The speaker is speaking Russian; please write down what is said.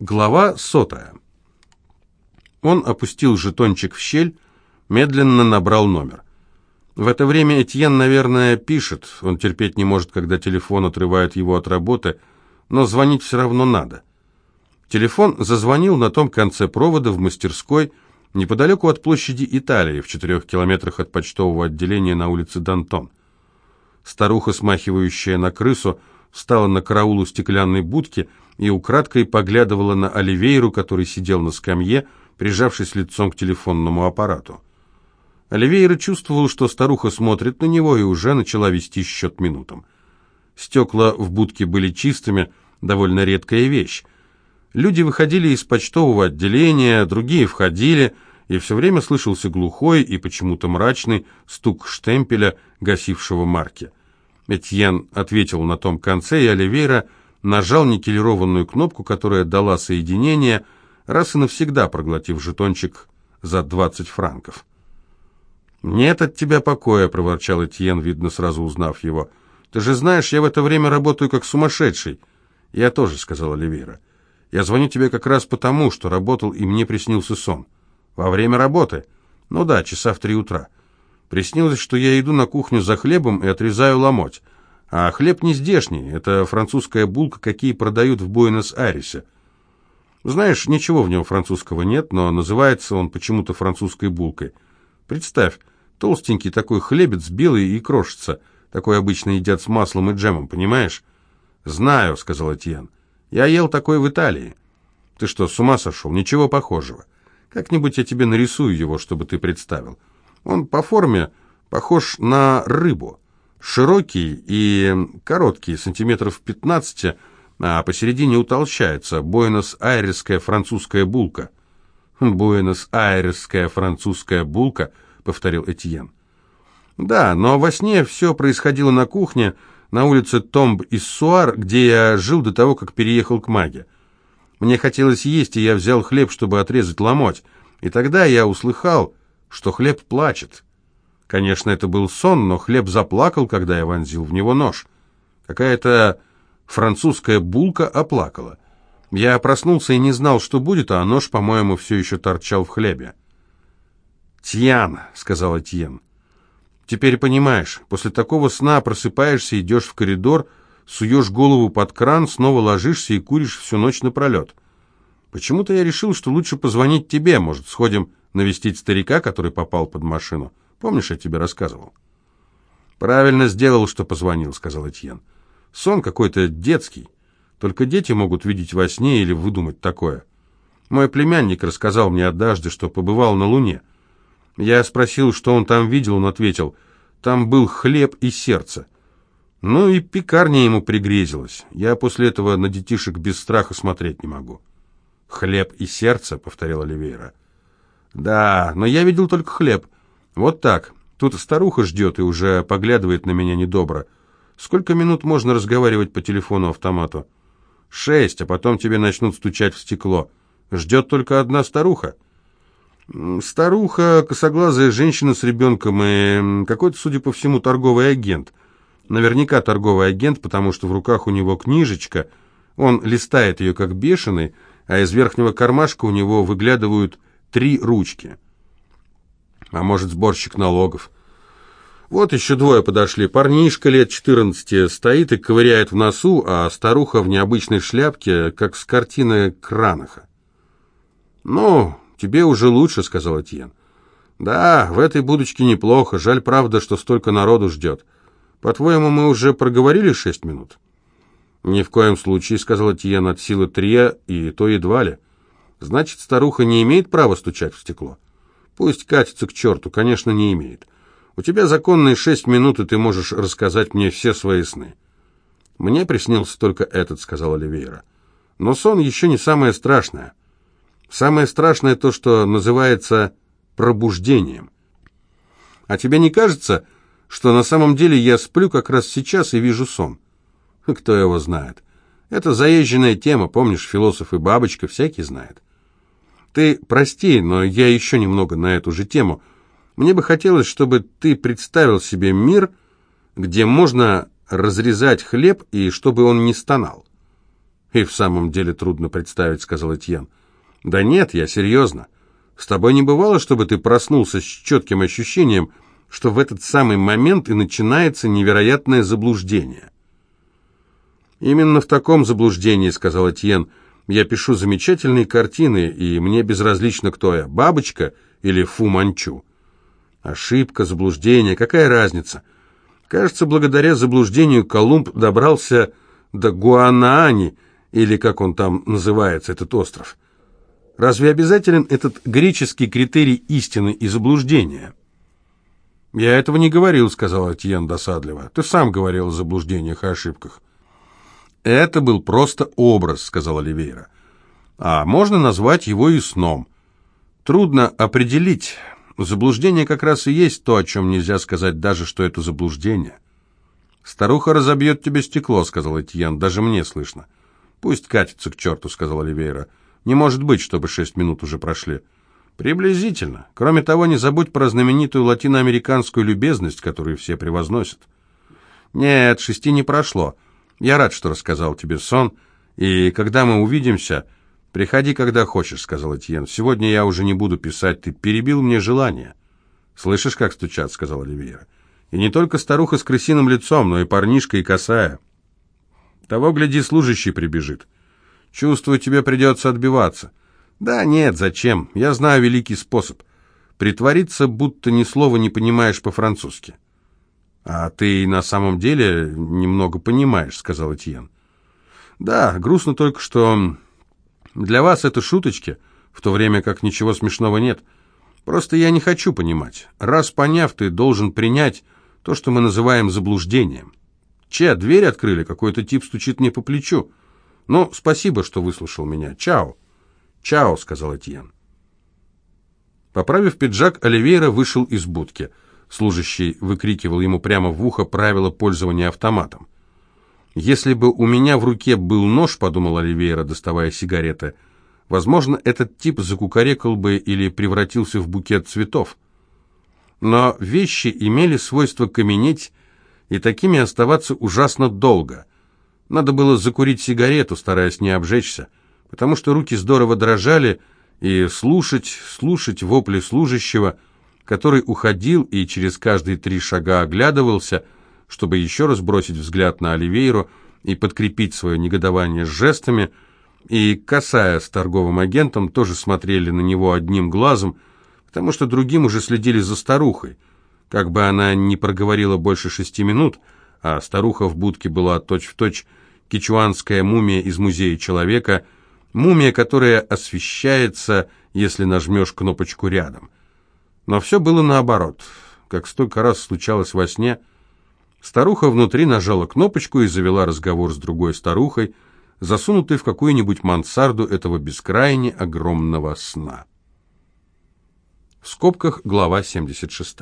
Глава сотая. Он опустил жетончик в щель, медленно набрал номер. В это время Этьен, наверное, пишет. Он терпеть не может, когда телефон отрывает его от работы, но звонить все равно надо. Телефон зазвонил на том конце провода в мастерской, неподалеку от площади Италии, в четырех километрах от почтового отделения на улице Дантон. Старуха, смахивающая на крысу, встала на караул стеклянной будки и украдкой поглядывала на Оливейру, который сидел на скамье, прижавшись лицом к телефонному аппарату. Оливейра чувствовал, что старуха смотрит на него и уже начала вести счет минутам. Стекла в будке были чистыми, довольно редкая вещь. Люди выходили из почтового отделения, другие входили, и все время слышался глухой и почему-то мрачный стук штемпеля, гасившего марки. Этьен ответил на том конце, и Оливейра нажал никелированную кнопку, которая дала соединение, раз и навсегда проглотив жетончик за 20 франков. «Нет от тебя покоя», — проворчал Этьен, видно, сразу узнав его. «Ты же знаешь, я в это время работаю как сумасшедший». «Я тоже», — сказал Оливейра. «Я звоню тебе как раз потому, что работал, и мне приснился сон». «Во время работы?» «Ну да, часа в три утра». Приснилось, что я иду на кухню за хлебом и отрезаю ломоть. А хлеб не здешний, это французская булка, какие продают в Буэнос-Айресе. Знаешь, ничего в нем французского нет, но называется он почему-то французской булкой. Представь, толстенький такой хлебец, белый и крошится. Такой обычно едят с маслом и джемом, понимаешь? «Знаю», — сказал Этьен. «Я ел такой в Италии». «Ты что, с ума сошел? Ничего похожего. Как-нибудь я тебе нарисую его, чтобы ты представил. Он по форме похож на рыбу. Широкий и короткий, сантиметров 15, а посередине утолщается. Буэнос-Айресская французская булка». «Буэнос-Айресская французская булка», — повторил Этьен. «Да, но во сне все происходило на кухне, на улице Томб-Иссуар, где я жил до того, как переехал к маге. Мне хотелось есть, и я взял хлеб, чтобы отрезать ломоть. И тогда я услыхал, что хлеб плачет. Конечно, это был сон, но хлеб заплакал, когда я вонзил в него нож. Какая-то французская булка оплакала. Я проснулся и не знал, что будет, а нож, по-моему, все еще торчал в хлебе. «Тьян», — сказал Этьен, — «теперь понимаешь, после такого сна просыпаешься, идешь в коридор, суешь голову под кран, снова ложишься и куришь всю ночь напролет. Почему-то я решил, что лучше позвонить тебе, может, сходим навестить старика, который попал под машину. Помнишь, я тебе рассказывал?» «Правильно сделал, что позвонил», — сказал Этьен. «Сон какой-то детский». Только дети могут видеть во сне или выдумать такое. Мой племянник рассказал мне однажды, что побывал на Луне. Я спросил, что он там видел, он ответил, там был хлеб и сердце. Ну и пекарня ему пригрезилась. Я после этого на детишек без страха смотреть не могу. «Хлеб и сердце», — повторил Оливейра. «Да, но я видел только хлеб. Вот так. Тут старуха ждет и уже поглядывает на меня недобро. Сколько минут можно разговаривать по телефону-автомату?» Шесть, а потом тебе начнут стучать в стекло. Ждет только одна старуха. Старуха, косоглазая женщина с ребенком и какой-то, судя по всему, торговый агент. Наверняка торговый агент, потому что в руках у него книжечка. Он листает ее как бешеный, а из верхнего кармашка у него выглядывают три ручки. А может, сборщик налогов. Вот еще двое подошли. Парнишка лет 14 стоит и ковыряет в носу, а старуха в необычной шляпке, как с картины Кранаха. «Ну, тебе уже лучше», — сказал Этьен. «Да, в этой будочке неплохо. Жаль, правда, что столько народу ждет. По-твоему, мы уже проговорили шесть минут?» «Ни в коем случае», — сказал Этьен, — «от силы три, и то едва ли. Значит, старуха не имеет права стучать в стекло?» «Пусть катится к черту, конечно, не имеет». У тебя законные шесть минут, и ты можешь рассказать мне все свои сны. Мне приснился только этот, сказал Оливейра. Но сон еще не самое страшное. Самое страшное то, что называется пробуждением. А тебе не кажется, что на самом деле я сплю как раз сейчас и вижу сон? Кто его знает? Это заезженная тема, помнишь, философ и бабочка, всякий знает. Ты прости, но я еще немного на эту же тему – мне бы хотелось, чтобы ты представил себе мир, где можно разрезать хлеб и чтобы он не стонал. И в самом деле трудно представить, сказал Этьен. Да нет, я серьезно. С тобой не бывало, чтобы ты проснулся с четким ощущением, что в этот самый момент и начинается невероятное заблуждение. Именно в таком заблуждении, сказал Этьен, я пишу замечательные картины, и мне безразлично, кто я, бабочка или Фу Манчу. Ошибка, заблуждение, какая разница? Кажется, благодаря заблуждению Колумб добрался до Гуанаани, или как он там называется, этот остров. Разве обязателен этот греческий критерий истины и заблуждения? «Я этого не говорил», — сказал Этьен досадливо. «Ты сам говорил о заблуждениях и ошибках». «Это был просто образ», — сказал Оливейра. «А можно назвать его и сном. Трудно определить. Заблуждение как раз и есть то, о чем нельзя сказать даже, что это заблуждение». «Старуха разобьет тебе стекло», — сказал Этьен. «Даже мне слышно». «Пусть катится к черту», — сказал Оливейра. «Не может быть, чтобы шесть минут уже прошли». «Приблизительно. Кроме того, не забудь про знаменитую латиноамериканскую любезность, которую все превозносят». «Нет, шести не прошло. Я рад, что рассказал тебе сон, и когда мы увидимся, приходи, когда хочешь», — сказал Этьен. «Сегодня я уже не буду писать, ты перебил мне желание». «Слышишь, как стучат?» — сказал Оливейра. «И не только старуха с крысиным лицом, но и парнишка и косая. Того, гляди, служащий прибежит. Чувствую, тебе придется отбиваться». «Да нет, зачем? Я знаю великий способ. Притвориться, будто ни слова не понимаешь по-французски». «А ты на самом деле немного понимаешь», — сказал Этьен. «Да, грустно только, что для вас это шуточки, в то время как ничего смешного нет. Просто я не хочу понимать. Раз поняв, ты должен принять то, что мы называем заблуждением. Че, дверь открыли, какой-то тип стучит мне по плечу. Ну, спасибо, что выслушал меня. Чао». «Чао», — сказал Этьен. Поправив пиджак, Оливейра вышел из будки. Служащий выкрикивал ему прямо в ухо правила пользования автоматом. «Если бы у меня в руке был нож», — подумал Оливейра, доставая сигареты, «возможно, этот тип закукарекал бы или превратился в букет цветов». Но вещи имели свойство каменеть и такими оставаться ужасно долго. Надо было закурить сигарету, стараясь не обжечься потому что руки здорово дрожали, и слушать, слушать вопли служащего, который уходил и через каждые три шага оглядывался, чтобы еще раз бросить взгляд на Оливейру и подкрепить свое негодование жестами, и Касая с торговым агентом тоже смотрели на него одним глазом, потому что другим уже следили за старухой. Как бы она ни проговорила больше шести минут, а старуха в будке была точь-в-точь точь кичуанская мумия из музея человека – Мумия, которая освещается, если нажмешь кнопочку рядом. Но все было наоборот, как столько раз случалось во сне. Старуха внутри нажала кнопочку и завела разговор с другой старухой, засунутой в какую-нибудь мансарду этого бескрайне огромного сна. В скобках глава 76.